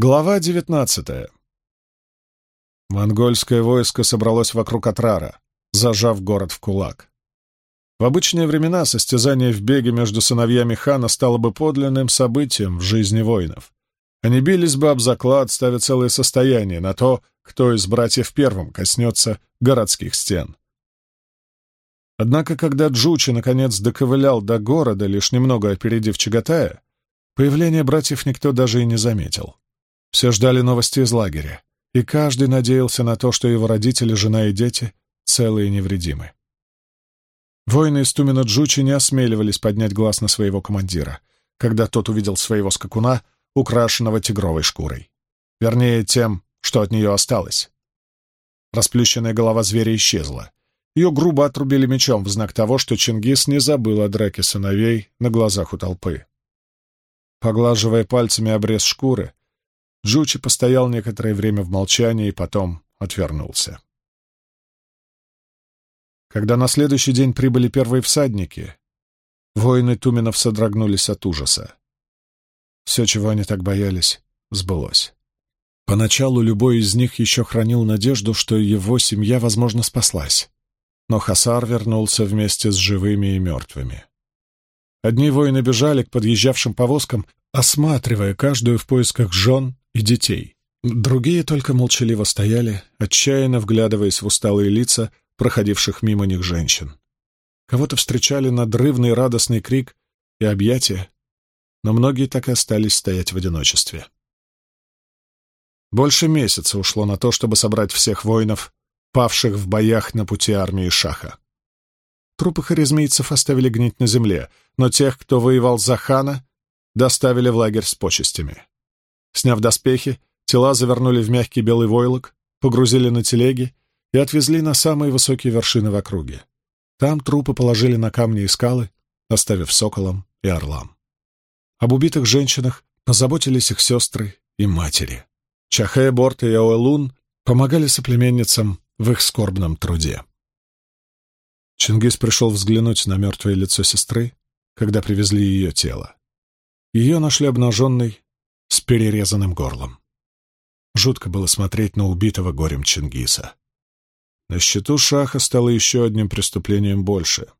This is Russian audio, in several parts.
Глава 19. Монгольское войско собралось вокруг Атрара, зажав город в кулак. В обычные времена состязание в беге между сыновьями хана стало бы подлинным событием в жизни воинов. Они бились бы об заклад, ставя целое состояние на то, кто из братьев первым коснется городских стен. Однако, когда Джучи наконец доковылял до города, лишь немного опередив Чагатая, появление братьев никто даже и не заметил. Все ждали новости из лагеря, и каждый надеялся на то, что его родители, жена и дети целы и невредимы. Воины из Тумина Джучи не осмеливались поднять глаз на своего командира, когда тот увидел своего скакуна, украшенного тигровой шкурой. Вернее, тем, что от нее осталось. Расплющенная голова зверя исчезла. Ее грубо отрубили мечом в знак того, что Чингис не забыл о драке сыновей на глазах у толпы. Поглаживая пальцами обрез шкуры, Джучи постоял некоторое время в молчании и потом отвернулся. Когда на следующий день прибыли первые всадники, воины Туминов содрогнулись от ужаса. Все, чего они так боялись, сбылось. Поначалу любой из них еще хранил надежду, что его семья, возможно, спаслась. Но Хасар вернулся вместе с живыми и мертвыми. Одни воины бежали к подъезжавшим повозкам, осматривая каждую в поисках жен и детей. Другие только молчаливо стояли, отчаянно вглядываясь в усталые лица проходивших мимо них женщин. Кого-то встречали надрывный радостный крик и объятия, но многие так и остались стоять в одиночестве. Больше месяца ушло на то, чтобы собрать всех воинов, павших в боях на пути армии Шаха. Трупы харизмийцев оставили гнить на земле, но тех, кто воевал за хана, доставили в лагерь с почестями. Сняв доспехи, тела завернули в мягкий белый войлок, погрузили на телеги и отвезли на самые высокие вершины в округе. Там трупы положили на камни и скалы, оставив соколам и орлам. Об убитых женщинах позаботились их сестры и матери. Чахе, Борт и Яоэлун помогали соплеменницам в их скорбном труде. Чингис пришел взглянуть на мертвое лицо сестры, когда привезли ее тело. Ее нашли обнаженной с перерезанным горлом. Жутко было смотреть на убитого горем Чингиса. На счету Шаха стало еще одним преступлением больше.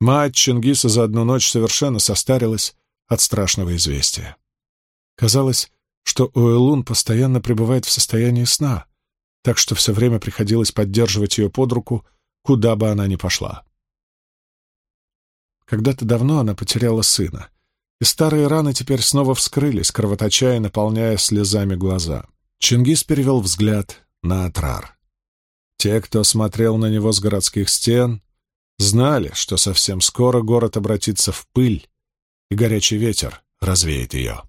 Мать Чингиса за одну ночь совершенно состарилась от страшного известия. Казалось, что Уэлун постоянно пребывает в состоянии сна, так что все время приходилось поддерживать ее под руку, куда бы она ни пошла. Когда-то давно она потеряла сына, и старые раны теперь снова вскрылись, кровоточа и наполняя слезами глаза. Чингис перевел взгляд на Атрар. Те, кто смотрел на него с городских стен, знали, что совсем скоро город обратится в пыль, и горячий ветер развеет ее.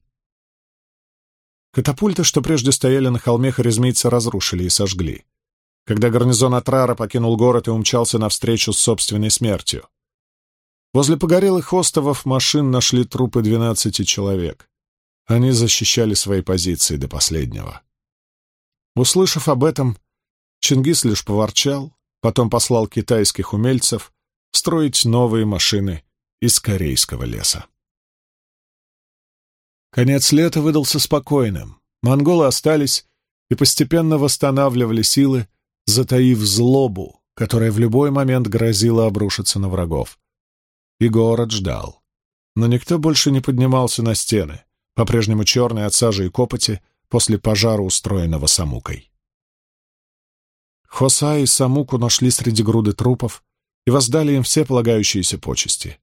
Катапульты, что прежде стояли на холме, харизмийцы разрушили и сожгли. Когда гарнизон Атрара покинул город и умчался навстречу с собственной смертью, Возле погорелых остовов машин нашли трупы 12 человек. Они защищали свои позиции до последнего. Услышав об этом, Чингис лишь поворчал, потом послал китайских умельцев строить новые машины из корейского леса. Конец лета выдался спокойным. Монголы остались и постепенно восстанавливали силы, затаив злобу, которая в любой момент грозила обрушиться на врагов и город ждал. Но никто больше не поднимался на стены, по-прежнему черные от сажи и копоти после пожара, устроенного Самукой. Хоса и Самуку нашли среди груды трупов и воздали им все полагающиеся почести.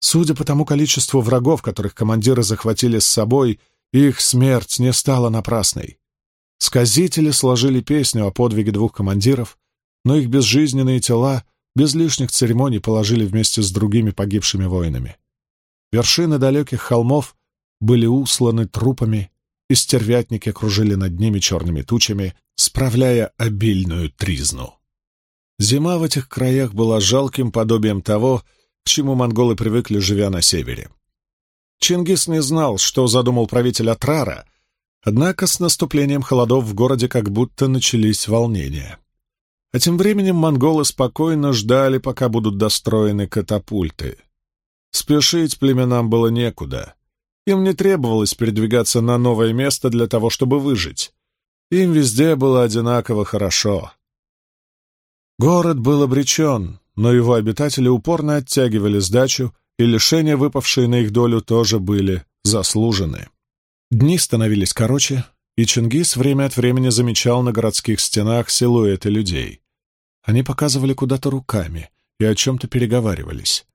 Судя по тому количеству врагов, которых командиры захватили с собой, их смерть не стала напрасной. Сказители сложили песню о подвиге двух командиров, но их безжизненные тела без лишних церемоний положили вместе с другими погибшими воинами. Вершины далеких холмов были усланы трупами, и стервятники кружили над ними черными тучами, справляя обильную тризну. Зима в этих краях была жалким подобием того, к чему монголы привыкли, живя на севере. Чингис не знал, что задумал правитель Атрара, однако с наступлением холодов в городе как будто начались волнения. А тем временем монголы спокойно ждали, пока будут достроены катапульты. Спешить племенам было некуда. Им не требовалось передвигаться на новое место для того, чтобы выжить. Им везде было одинаково хорошо. Город был обречен, но его обитатели упорно оттягивали сдачу, и лишения, выпавшие на их долю, тоже были заслужены. Дни становились короче, и Чингис время от времени замечал на городских стенах силуэты людей. Они показывали куда-то руками и о чем-то переговаривались.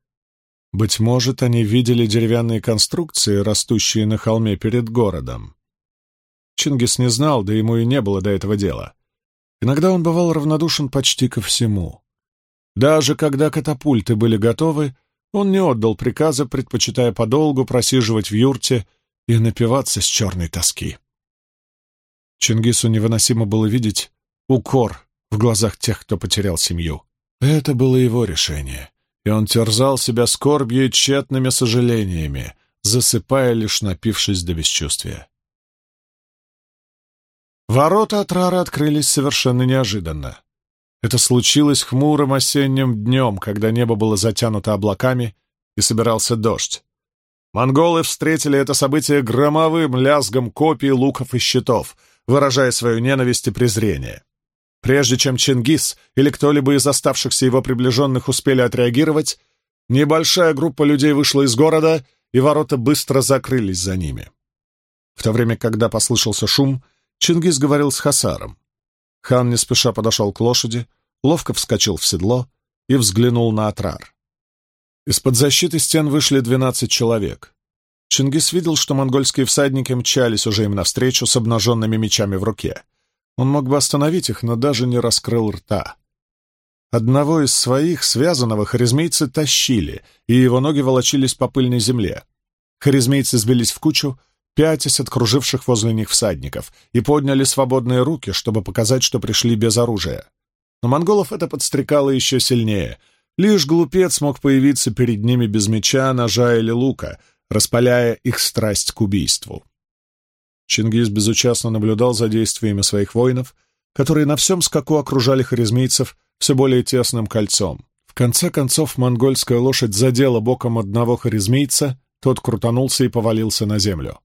Быть может, они видели деревянные конструкции, растущие на холме перед городом. Чингис не знал, да ему и не было до этого дела. Иногда он бывал равнодушен почти ко всему. Даже когда катапульты были готовы, он не отдал приказа, предпочитая подолгу просиживать в юрте и напиваться с черной тоски. Чингису невыносимо было видеть укор в глазах тех, кто потерял семью. Это было его решение, и он терзал себя скорбью и тщетными сожалениями, засыпая лишь напившись до бесчувствия. Ворота от Рара открылись совершенно неожиданно. Это случилось хмурым осенним днем, когда небо было затянуто облаками и собирался дождь. Монголы встретили это событие громовым лязгом копий луков и щитов, выражая свою ненависть и презрение. Прежде чем Чингис или кто-либо из оставшихся его приближенных успели отреагировать, небольшая группа людей вышла из города, и ворота быстро закрылись за ними. В то время, когда послышался шум, Чингис говорил с Хасаром. Хан не спеша подошел к лошади, ловко вскочил в седло и взглянул на Атрар. Из-под защиты стен вышли двенадцать человек. Чингис видел, что монгольские всадники мчались уже им навстречу с обнаженными мечами в руке — он мог бы остановить их, но даже не раскрыл рта. Одного из своих, связанного, харизмейцы тащили, и его ноги волочились по пыльной земле. Харизмейцы сбились в кучу, пятясь от круживших возле них всадников, и подняли свободные руки, чтобы показать, что пришли без оружия. Но монголов это подстрекало еще сильнее. Лишь глупец мог появиться перед ними без меча, ножа или лука, распаляя их страсть к убийству. Чингис безучастно наблюдал за действиями своих воинов, которые на всем скаку окружали харизмийцев все более тесным кольцом. В конце концов монгольская лошадь задела боком одного харизмийца, тот крутанулся и повалился на землю.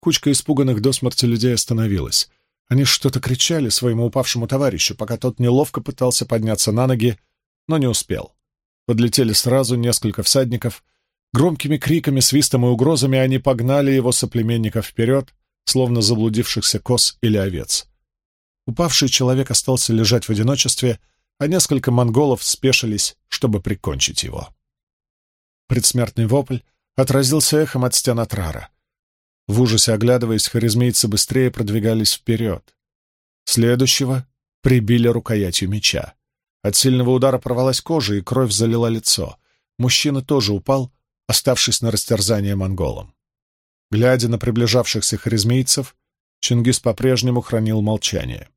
Кучка испуганных до смерти людей остановилась. Они что-то кричали своему упавшему товарищу, пока тот неловко пытался подняться на ноги, но не успел. Подлетели сразу несколько всадников. Громкими криками, свистом и угрозами они погнали его соплеменников вперед, словно заблудившихся коз или овец. Упавший человек остался лежать в одиночестве, а несколько монголов спешились, чтобы прикончить его. Предсмертный вопль отразился эхом от стен Атрара. В ужасе оглядываясь, харизмейцы быстрее продвигались вперед. Следующего прибили рукоятью меча. От сильного удара порвалась кожа, и кровь залила лицо. Мужчина тоже упал, оставшись на растерзание монголом. Глядя на приближавшихся харизмейцев, Чингис по-прежнему хранил молчание.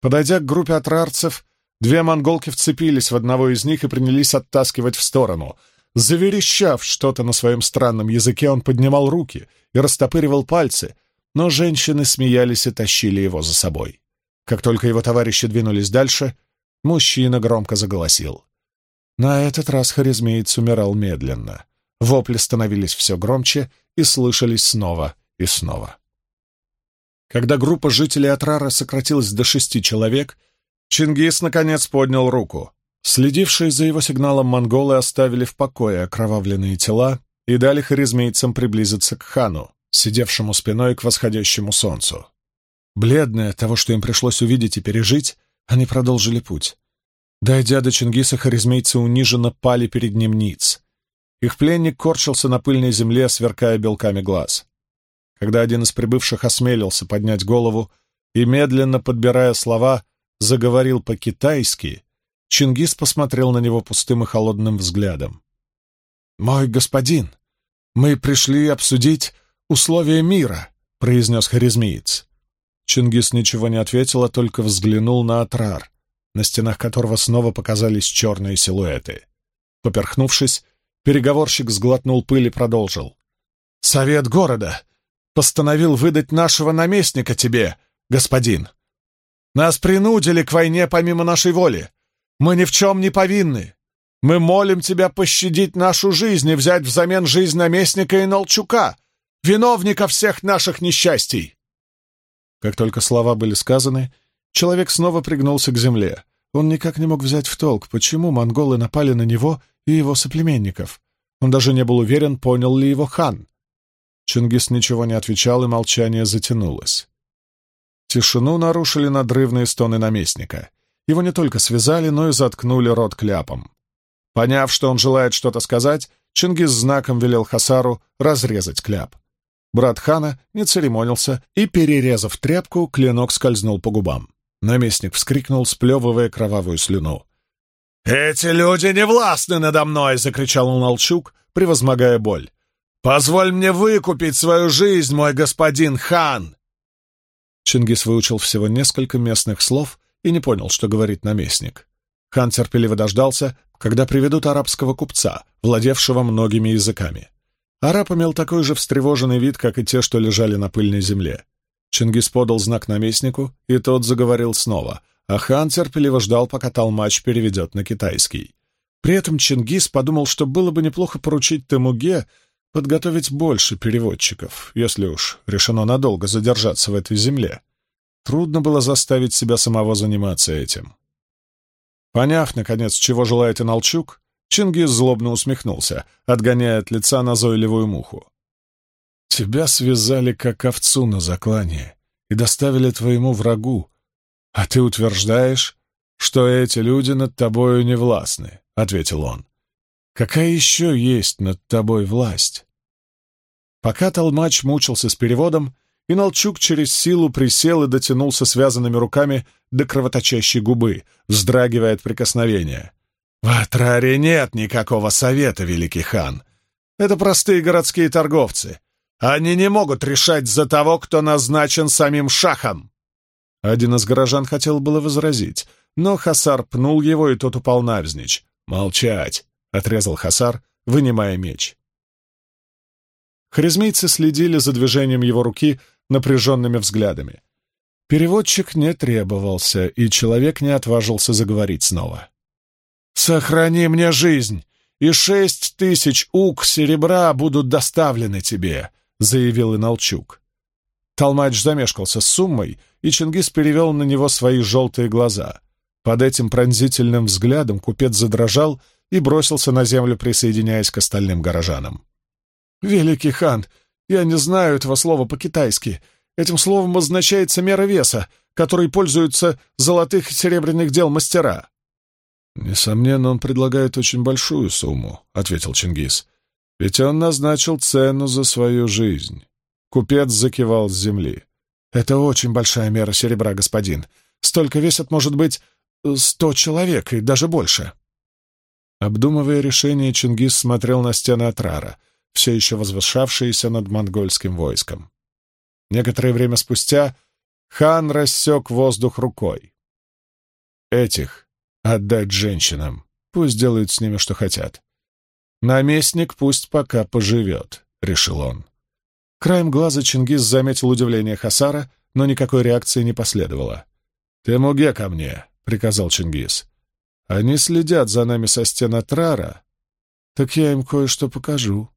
Подойдя к группе отрарцев, две монголки вцепились в одного из них и принялись оттаскивать в сторону. Заверещав что-то на своем странном языке, он поднимал руки и растопыривал пальцы, но женщины смеялись и тащили его за собой. Как только его товарищи двинулись дальше, мужчина громко заголосил. На этот раз харизмеец умирал медленно. Вопли становились все громче и слышались снова и снова. Когда группа жителей Атрара сократилась до шести человек, Чингис, наконец, поднял руку. Следившие за его сигналом монголы оставили в покое окровавленные тела и дали харизмейцам приблизиться к хану, сидевшему спиной к восходящему солнцу. Бледные от того, что им пришлось увидеть и пережить, они продолжили путь. Дойдя до Чингиса, харизмейцы униженно пали перед ним ниц. Их пленник корчился на пыльной земле, сверкая белками глаз. Когда один из прибывших осмелился поднять голову и, медленно подбирая слова, заговорил по-китайски, Чингис посмотрел на него пустым и холодным взглядом. «Мой господин, мы пришли обсудить условия мира», — произнес харизмиец. Чингис ничего не ответил, а только взглянул на Атрар, на стенах которого снова показались черные силуэты. Поперхнувшись, Переговорщик сглотнул пыль и продолжил. «Совет города постановил выдать нашего наместника тебе, господин. Нас принудили к войне помимо нашей воли. Мы ни в чем не повинны. Мы молим тебя пощадить нашу жизнь и взять взамен жизнь наместника и Нолчука, виновника всех наших несчастий!» Как только слова были сказаны, человек снова пригнулся к земле. Он никак не мог взять в толк, почему монголы напали на него и его соплеменников. Он даже не был уверен, понял ли его хан. Чингис ничего не отвечал, и молчание затянулось. Тишину нарушили надрывные стоны наместника. Его не только связали, но и заткнули рот кляпом. Поняв, что он желает что-то сказать, Чингис знаком велел Хасару разрезать кляп. Брат хана не церемонился и, перерезав тряпку, клинок скользнул по губам. Наместник вскрикнул, сплевывая кровавую слюну. «Эти люди не властны надо мной!» — закричал он Алчук, превозмогая боль. «Позволь мне выкупить свою жизнь, мой господин хан!» Чингис выучил всего несколько местных слов и не понял, что говорит наместник. Хан терпеливо дождался, когда приведут арабского купца, владевшего многими языками. Араб имел такой же встревоженный вид, как и те, что лежали на пыльной земле. Чингис подал знак наместнику, и тот заговорил снова, а хан терпеливо ждал, пока Талмач переведет на китайский. При этом Чингис подумал, что было бы неплохо поручить Тамуге подготовить больше переводчиков, если уж решено надолго задержаться в этой земле. Трудно было заставить себя самого заниматься этим. Поняв, наконец, чего желает Иналчук, Чингис злобно усмехнулся, отгоняя от лица назойливую муху. «Тебя связали, как овцу на заклание, и доставили твоему врагу, «А ты утверждаешь, что эти люди над тобою не властны», — ответил он. «Какая еще есть над тобой власть?» Пока толмач мучился с переводом, Иналчук через силу присел и дотянулся связанными руками до кровоточащей губы, вздрагивая от прикосновения. «В Атраре нет никакого совета, великий хан. Это простые городские торговцы. Они не могут решать за того, кто назначен самим шахом!» Один из горожан хотел было возразить, но Хасар пнул его, и тот упал навзничь. «Молчать!» — отрезал Хасар, вынимая меч. Харизмейцы следили за движением его руки напряженными взглядами. Переводчик не требовался, и человек не отважился заговорить снова. «Сохрани мне жизнь, и шесть тысяч ук серебра будут доставлены тебе», — заявил Иналчук. Толмач замешкался с суммой, и Чингис перевел на него свои желтые глаза. Под этим пронзительным взглядом купец задрожал и бросился на землю, присоединяясь к остальным горожанам. «Великий хан, я не знаю этого слова по-китайски. Этим словом означается мера веса, которой пользуются золотых и серебряных дел мастера». «Несомненно, он предлагает очень большую сумму», — ответил Чингис. «Ведь он назначил цену за свою жизнь». Купец закивал с земли. Это очень большая мера серебра, господин. Столько весят, может быть, сто человек и даже больше. Обдумывая решение, Чингис смотрел на стены Атрара, все еще возвышавшиеся над монгольским войском. Некоторое время спустя хан рассек воздух рукой. «Этих отдать женщинам, пусть делают с ними, что хотят. Наместник пусть пока поживет», — решил он. Краем глаза Чингис заметил удивление Хасара, но никакой реакции не последовало. «Ты, Муге, ко мне!» — приказал Чингис. «Они следят за нами со стен Трара. так я им кое-что покажу».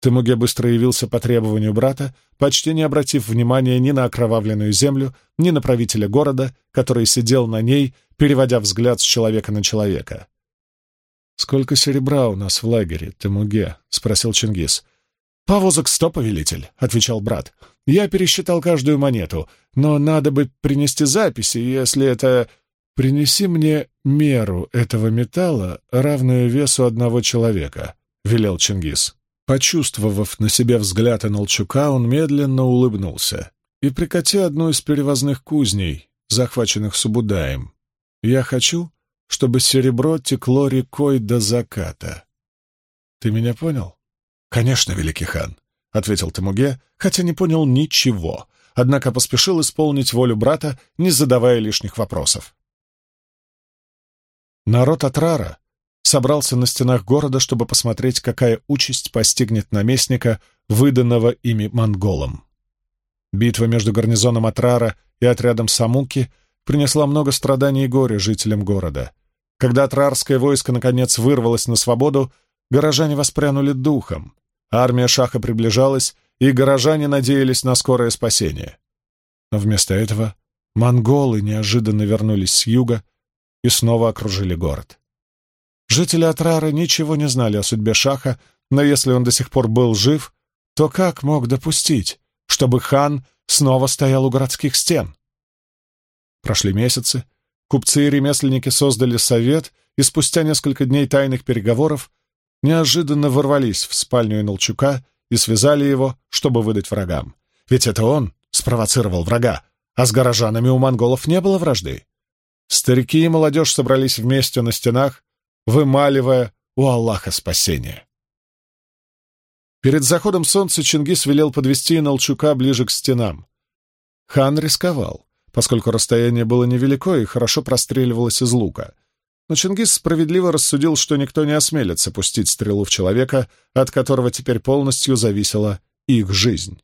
Темуге быстро явился по требованию брата, почти не обратив внимания ни на окровавленную землю, ни на правителя города, который сидел на ней, переводя взгляд с человека на человека. «Сколько серебра у нас в лагере, Темуге?» — спросил Чингис. «Повозок сто, повелитель», — отвечал брат. «Я пересчитал каждую монету, но надо бы принести записи, если это...» «Принеси мне меру этого металла, равную весу одного человека», — велел Чингис. Почувствовав на себе взгляд Аналчука, он медленно улыбнулся. «И прикати одну из перевозных кузней, захваченных Субудаем. Я хочу, чтобы серебро текло рекой до заката. Ты меня понял?» «Конечно, великий хан», — ответил Тамуге, хотя не понял ничего, однако поспешил исполнить волю брата, не задавая лишних вопросов. Народ Атрара собрался на стенах города, чтобы посмотреть, какая участь постигнет наместника, выданного ими монголам. Битва между гарнизоном Атрара и отрядом Самуки принесла много страданий и горя жителям города. Когда атрарское войско наконец вырвалось на свободу, горожане воспрянули духом. Армия Шаха приближалась, и горожане надеялись на скорое спасение. Но вместо этого монголы неожиданно вернулись с юга и снова окружили город. Жители Атрара ничего не знали о судьбе Шаха, но если он до сих пор был жив, то как мог допустить, чтобы хан снова стоял у городских стен? Прошли месяцы, купцы и ремесленники создали совет, и спустя несколько дней тайных переговоров неожиданно ворвались в спальню Иналчука и связали его, чтобы выдать врагам. Ведь это он спровоцировал врага, а с горожанами у монголов не было вражды. Старики и молодежь собрались вместе на стенах, вымаливая у Аллаха спасение. Перед заходом солнца Чингис велел подвести Иналчука ближе к стенам. Хан рисковал, поскольку расстояние было невелико и хорошо простреливалось из лука — но Чингис справедливо рассудил, что никто не осмелится пустить стрелу в человека, от которого теперь полностью зависела их жизнь.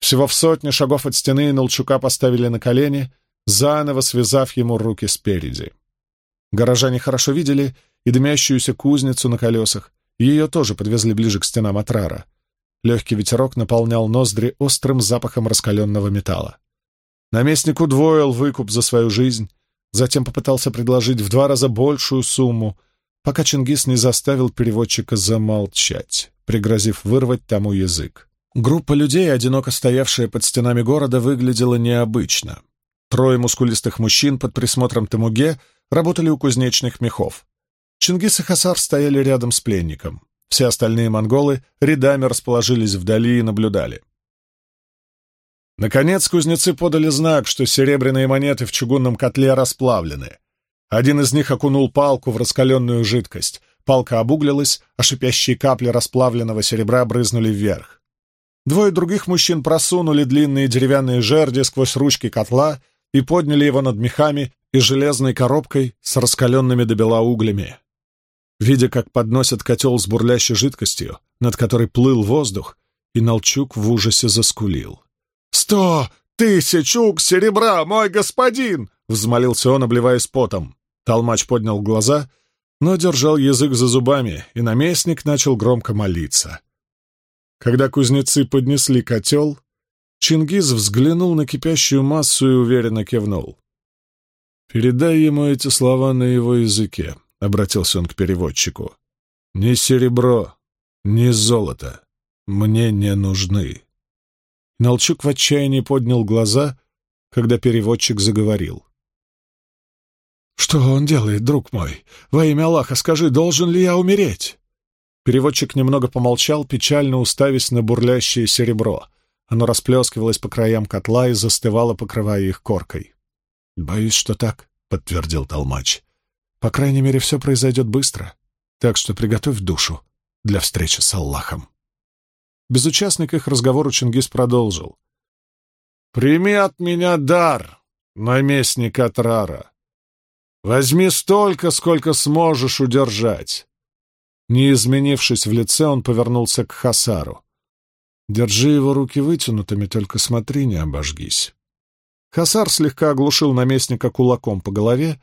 Всего в сотне шагов от стены Нолчука поставили на колени, заново связав ему руки спереди. Горожане хорошо видели и дымящуюся кузницу на колесах, ее тоже подвезли ближе к стенам Атрара. Легкий ветерок наполнял ноздри острым запахом раскаленного металла. Наместник удвоил выкуп за свою жизнь, затем попытался предложить в два раза большую сумму, пока Чингис не заставил переводчика замолчать, пригрозив вырвать тому язык. Группа людей, одиноко стоявшая под стенами города, выглядела необычно. Трое мускулистых мужчин под присмотром Тамуге работали у кузнечных мехов. Чингис и Хасар стояли рядом с пленником. Все остальные монголы рядами расположились вдали и наблюдали. Наконец кузнецы подали знак, что серебряные монеты в чугунном котле расплавлены. Один из них окунул палку в раскаленную жидкость. Палка обуглилась, а шипящие капли расплавленного серебра брызнули вверх. Двое других мужчин просунули длинные деревянные жерди сквозь ручки котла и подняли его над мехами и железной коробкой с раскаленными до бела углями. Видя, как подносят котел с бурлящей жидкостью, над которой плыл воздух, и Налчук в ужасе заскулил. «Сто тысяч ук серебра, мой господин!» — взмолился он, обливаясь потом. Толмач поднял глаза, но держал язык за зубами, и наместник начал громко молиться. Когда кузнецы поднесли котел, Чингиз взглянул на кипящую массу и уверенно кивнул. «Передай ему эти слова на его языке», — обратился он к переводчику. «Ни серебро, ни золото мне не нужны». Налчук в отчаянии поднял глаза, когда переводчик заговорил. «Что он делает, друг мой? Во имя Аллаха скажи, должен ли я умереть?» Переводчик немного помолчал, печально уставясь на бурлящее серебро. Оно расплескивалось по краям котла и застывало, покрывая их коркой. «Боюсь, что так», — подтвердил Толмач. «По крайней мере, все произойдет быстро, так что приготовь душу для встречи с Аллахом». Безучастный к их разговору Чингис продолжил. «Прими от меня дар, наместник Атрара. Возьми столько, сколько сможешь удержать». Не изменившись в лице, он повернулся к Хасару. «Держи его руки вытянутыми, только смотри, не обожгись». Хасар слегка оглушил наместника кулаком по голове,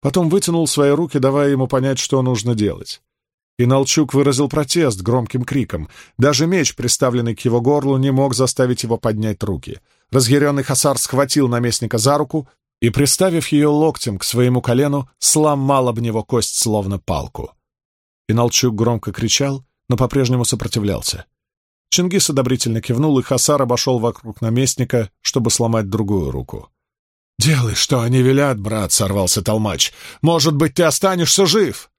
потом вытянул свои руки, давая ему понять, что нужно делать и Налчук выразил протест громким криком. Даже меч, приставленный к его горлу, не мог заставить его поднять руки. Разъяренный Хасар схватил наместника за руку и, приставив ее локтем к своему колену, сломал об него кость, словно палку. И Налчук громко кричал, но по-прежнему сопротивлялся. Чингис одобрительно кивнул, и Хасар обошел вокруг наместника, чтобы сломать другую руку. «Делай, что они велят, брат!» — сорвался толмач. «Может быть, ты останешься жив!»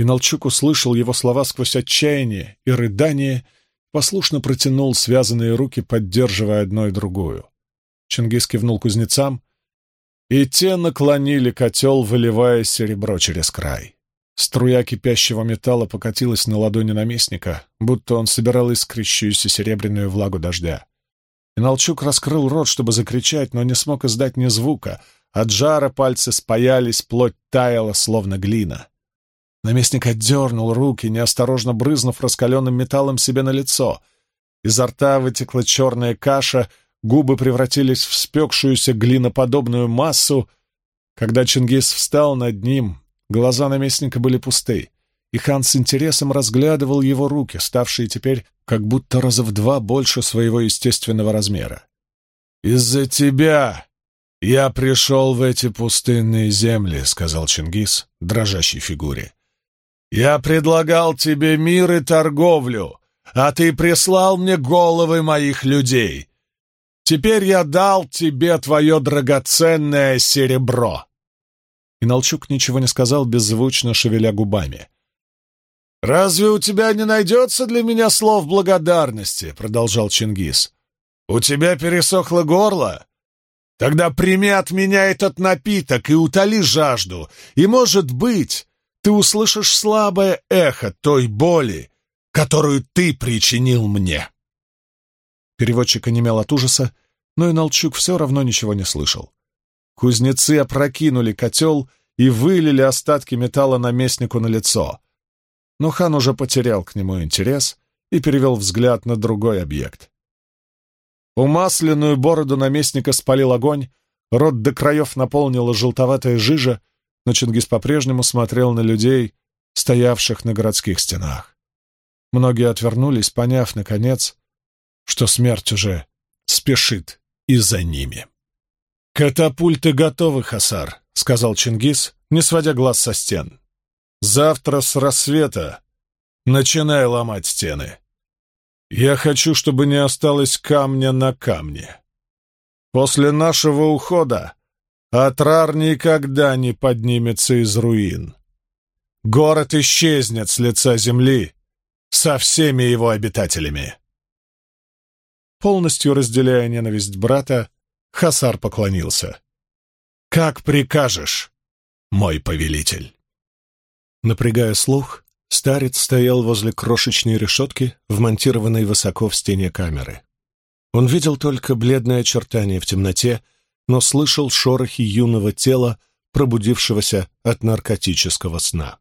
и Налчук услышал его слова сквозь отчаяние и рыдание, послушно протянул связанные руки, поддерживая одной другую. Чингис кивнул кузнецам, и те наклонили котел, выливая серебро через край. Струя кипящего металла покатилась на ладони наместника, будто он собирал искрящуюся серебряную влагу дождя. И Налчук раскрыл рот, чтобы закричать, но не смог издать ни звука. От жара пальцы спаялись, плоть таяла, словно глина. Наместник отдернул руки, неосторожно брызнув раскаленным металлом себе на лицо. Изо рта вытекла черная каша, губы превратились в спекшуюся глиноподобную массу. Когда Чингис встал над ним, глаза наместника были пусты, и хан с интересом разглядывал его руки, ставшие теперь как будто раза в два больше своего естественного размера. «Из-за тебя я пришел в эти пустынные земли», — сказал Чингис дрожащей фигуре. Я предлагал тебе мир и торговлю, а ты прислал мне головы моих людей. Теперь я дал тебе твое драгоценное серебро». Иналчук ничего не сказал, беззвучно шевеля губами. «Разве у тебя не найдется для меня слов благодарности?» — продолжал Чингис. «У тебя пересохло горло? Тогда прими от меня этот напиток и утоли жажду, и, может быть, ты услышишь слабое эхо той боли, которую ты причинил мне. Переводчик онемел от ужаса, но и Налчук все равно ничего не слышал. Кузнецы опрокинули котел и вылили остатки металла наместнику на лицо. Но хан уже потерял к нему интерес и перевел взгляд на другой объект. Умасленную бороду наместника спалил огонь, рот до краев наполнила желтоватая жижа, но Чингис по-прежнему смотрел на людей, стоявших на городских стенах. Многие отвернулись, поняв, наконец, что смерть уже спешит и за ними. «Катапульты готовы, Хасар», — сказал Чингис, не сводя глаз со стен. «Завтра с рассвета начинай ломать стены. Я хочу, чтобы не осталось камня на камне. После нашего ухода Атрар никогда не поднимется из руин. Город исчезнет с лица земли со всеми его обитателями. Полностью разделяя ненависть брата, Хасар поклонился. «Как прикажешь, мой повелитель!» Напрягая слух, старец стоял возле крошечной решетки, вмонтированной высоко в стене камеры. Он видел только бледное очертание в темноте, но слышал шорохи юного тела, пробудившегося от наркотического сна.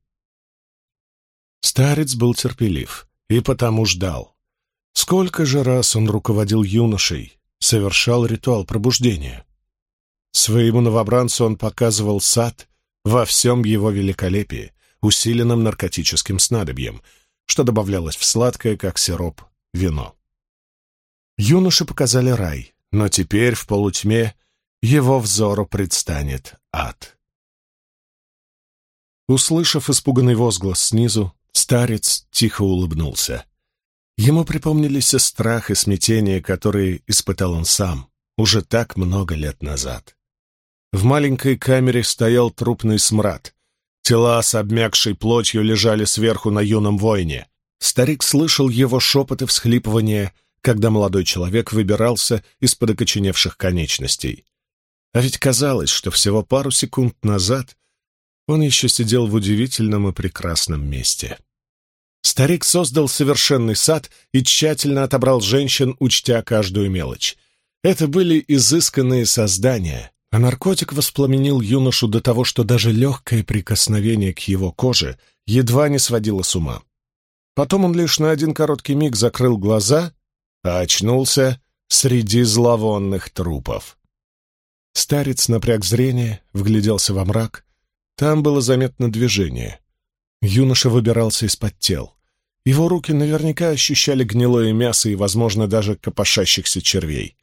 Старец был терпелив и потому ждал. Сколько же раз он руководил юношей, совершал ритуал пробуждения. Своему новобранцу он показывал сад во всем его великолепии, усиленным наркотическим снадобьем, что добавлялось в сладкое, как сироп, вино. Юноши показали рай, но теперь в полутьме его взору предстанет ад. Услышав испуганный возглас снизу, старец тихо улыбнулся. Ему припомнились и страх, и смятение, которые испытал он сам уже так много лет назад. В маленькой камере стоял трупный смрад. Тела с обмякшей плотью лежали сверху на юном воине. Старик слышал его шепот и всхлипывание, когда молодой человек выбирался из-под окоченевших конечностей. А ведь казалось, что всего пару секунд назад он еще сидел в удивительном и прекрасном месте. Старик создал совершенный сад и тщательно отобрал женщин, учтя каждую мелочь. Это были изысканные создания, а наркотик воспламенил юношу до того, что даже легкое прикосновение к его коже едва не сводило с ума. Потом он лишь на один короткий миг закрыл глаза, а очнулся среди зловонных трупов. Старец напряг зрение, вгляделся во мрак. Там было заметно движение. Юноша выбирался из-под тел. Его руки наверняка ощущали гнилое мясо и, возможно, даже копошащихся червей.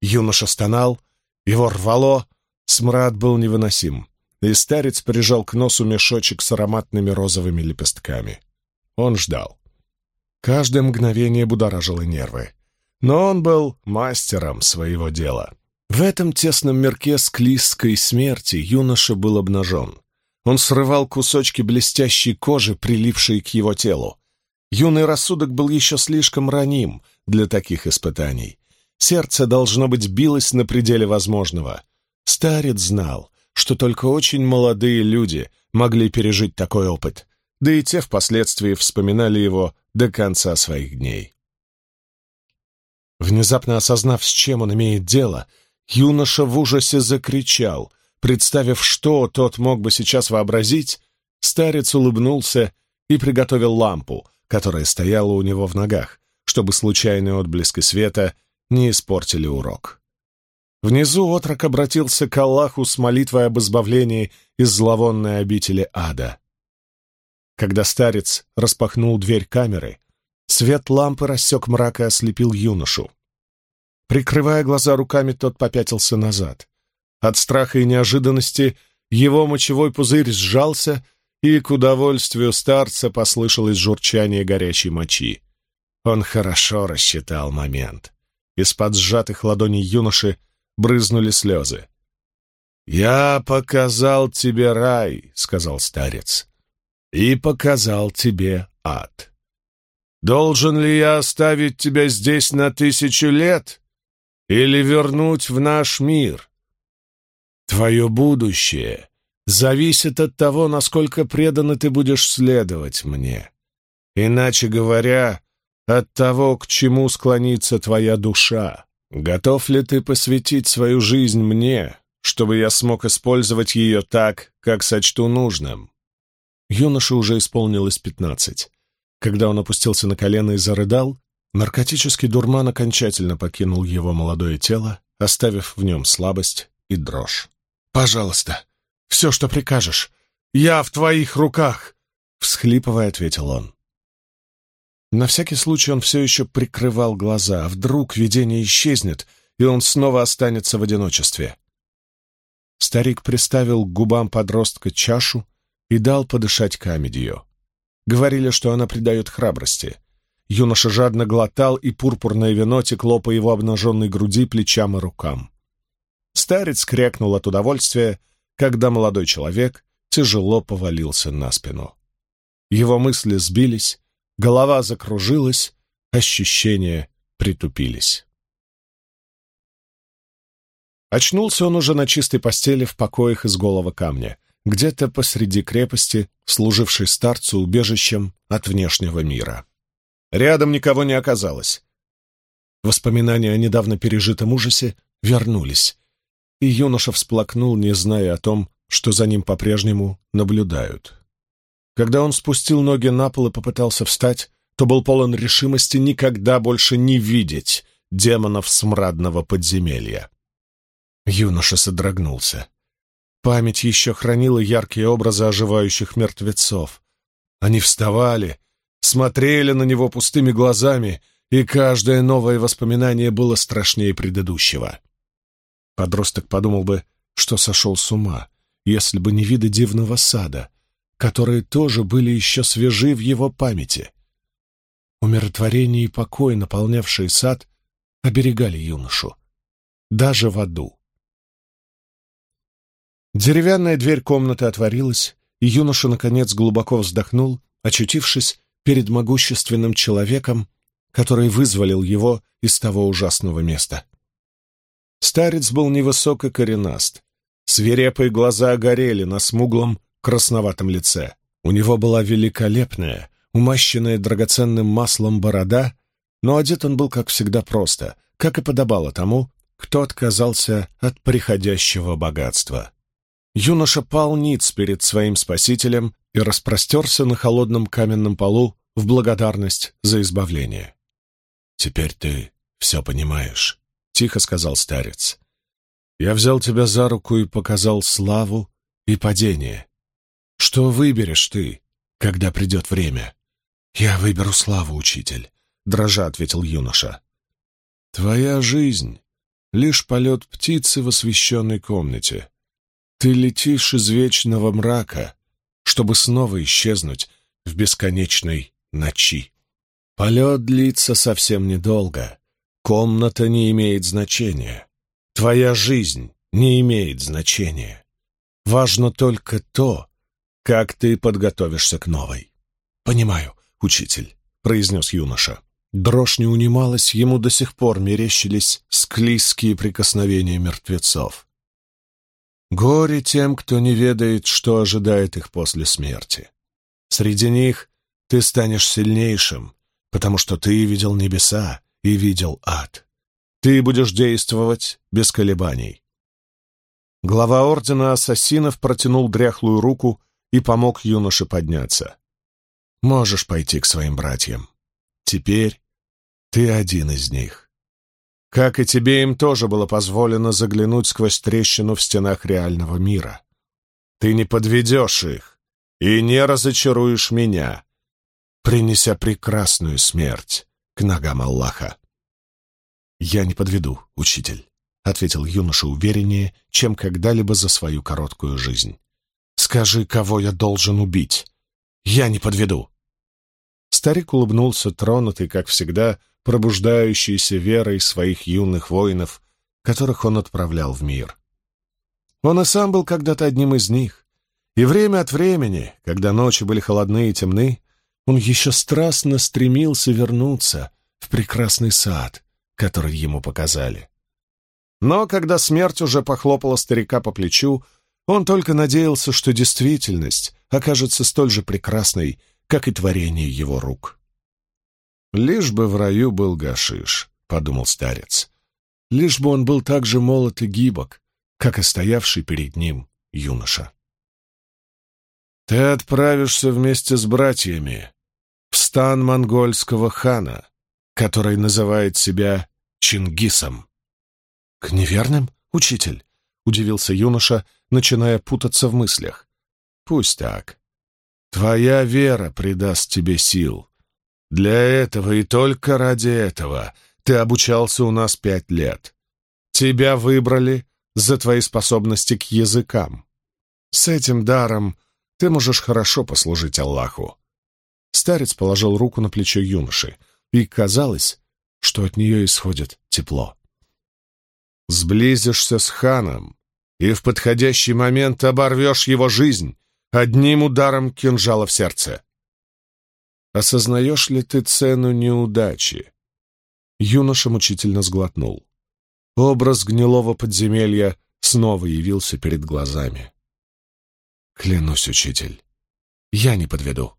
Юноша стонал, его рвало, смрад был невыносим, и старец прижал к носу мешочек с ароматными розовыми лепестками. Он ждал. Каждое мгновение будоражило нервы. Но он был мастером своего дела. В этом тесном мерке склизкой смерти юноша был обнажен. Он срывал кусочки блестящей кожи, прилипшей к его телу. Юный рассудок был еще слишком раним для таких испытаний. Сердце, должно быть, билось на пределе возможного. Старец знал, что только очень молодые люди могли пережить такой опыт, да и те впоследствии вспоминали его до конца своих дней. Внезапно осознав, с чем он имеет дело, Юноша в ужасе закричал, представив, что тот мог бы сейчас вообразить. Старец улыбнулся и приготовил лампу, которая стояла у него в ногах, чтобы случайные отблески света не испортили урок. Внизу отрок обратился к Аллаху с молитвой об избавлении из зловонной обители ада. Когда старец распахнул дверь камеры, свет лампы рассек мрак и ослепил юношу. Прикрывая глаза руками, тот попятился назад. От страха и неожиданности его мочевой пузырь сжался, и к удовольствию старца послышалось журчание горячей мочи. Он хорошо рассчитал момент. Из-под сжатых ладоней юноши брызнули слезы. «Я показал тебе рай», — сказал старец, — «и показал тебе ад. Должен ли я оставить тебя здесь на тысячу лет?» или вернуть в наш мир. Твое будущее зависит от того, насколько преданно ты будешь следовать мне. Иначе говоря, от того, к чему склонится твоя душа. Готов ли ты посвятить свою жизнь мне, чтобы я смог использовать ее так, как сочту нужным?» Юноше уже исполнилось пятнадцать. Когда он опустился на колено и зарыдал, Наркотический дурман окончательно покинул его молодое тело, оставив в нем слабость и дрожь. «Пожалуйста, все, что прикажешь. Я в твоих руках!» — всхлипывая, ответил он. На всякий случай он все еще прикрывал глаза, а вдруг видение исчезнет, и он снова останется в одиночестве. Старик приставил к губам подростка чашу и дал подышать камедью. Говорили, что она придает храбрости — Юноша жадно глотал, и пурпурное вино текло по его обнаженной груди, плечам и рукам. Старец крякнул от удовольствия, когда молодой человек тяжело повалился на спину. Его мысли сбились, голова закружилась, ощущения притупились. Очнулся он уже на чистой постели в покоях из голого камня, где-то посреди крепости, служившей старцу убежищем от внешнего мира. Рядом никого не оказалось. Воспоминания о недавно пережитом ужасе вернулись, и юноша всплакнул, не зная о том, что за ним по-прежнему наблюдают. Когда он спустил ноги на пол и попытался встать, то был полон решимости никогда больше не видеть демонов смрадного подземелья. Юноша содрогнулся. Память еще хранила яркие образы оживающих мертвецов. Они вставали, смотрели на него пустыми глазами, и каждое новое воспоминание было страшнее предыдущего. Подросток подумал бы, что сошел с ума, если бы не виды дивного сада, которые тоже были еще свежи в его памяти. Умиротворение и покой, наполнявшие сад, оберегали юношу. Даже в аду. Деревянная дверь комнаты отворилась, и юноша, наконец, глубоко вздохнул, очутившись перед могущественным человеком, который вызволил его из того ужасного места. Старец был невысок и коренаст. Свирепые глаза горели на смуглом, красноватом лице. У него была великолепная, умащенная драгоценным маслом борода, но одет он был, как всегда, просто, как и подобало тому, кто отказался от приходящего богатства юноша пал ниц перед своим спасителем и распростерся на холодном каменном полу в благодарность за избавление. «Теперь ты все понимаешь», — тихо сказал старец. «Я взял тебя за руку и показал славу и падение. Что выберешь ты, когда придет время?» «Я выберу славу, учитель», — дрожа ответил юноша. «Твоя жизнь — лишь полет птицы в освещенной комнате», ты летишь из вечного мрака, чтобы снова исчезнуть в бесконечной ночи. Полет длится совсем недолго. Комната не имеет значения. Твоя жизнь не имеет значения. Важно только то, как ты подготовишься к новой. «Понимаю, учитель», — произнес юноша. Дрожь не унималась, ему до сих пор мерещились склизкие прикосновения мертвецов. Горе тем, кто не ведает, что ожидает их после смерти. Среди них ты станешь сильнейшим, потому что ты видел небеса и видел ад. Ты будешь действовать без колебаний. Глава Ордена Ассасинов протянул дряхлую руку и помог юноше подняться. «Можешь пойти к своим братьям. Теперь ты один из них». Как и тебе, им тоже было позволено заглянуть сквозь трещину в стенах реального мира. Ты не подведешь их и не разочаруешь меня, принеся прекрасную смерть к ногам Аллаха. «Я не подведу, учитель», — ответил юноша увереннее, чем когда-либо за свою короткую жизнь. «Скажи, кого я должен убить? Я не подведу!» Старик улыбнулся, тронутый, как всегда, пробуждающейся верой своих юных воинов, которых он отправлял в мир. Он и сам был когда-то одним из них, и время от времени, когда ночи были холодны и темны, он еще страстно стремился вернуться в прекрасный сад, который ему показали. Но когда смерть уже похлопала старика по плечу, он только надеялся, что действительность окажется столь же прекрасной, как и творение его рук. «Лишь бы в раю был гашиш», — подумал старец. «Лишь бы он был так же молод и гибок, как и стоявший перед ним юноша». «Ты отправишься вместе с братьями в стан монгольского хана, который называет себя Чингисом». «К неверным, учитель?» — удивился юноша, начиная путаться в мыслях. «Пусть так», Твоя вера придаст тебе сил. Для этого и только ради этого ты обучался у нас пять лет. Тебя выбрали за твои способности к языкам. С этим даром ты можешь хорошо послужить Аллаху. Старец положил руку на плечо юноши, и казалось, что от нее исходит тепло. Сблизишься с ханом, и в подходящий момент оборвешь его жизнь одним ударом кинжала в сердце. «Осознаешь ли ты цену неудачи?» Юноша мучительно сглотнул. Образ гнилого подземелья снова явился перед глазами. «Клянусь, учитель, я не подведу»,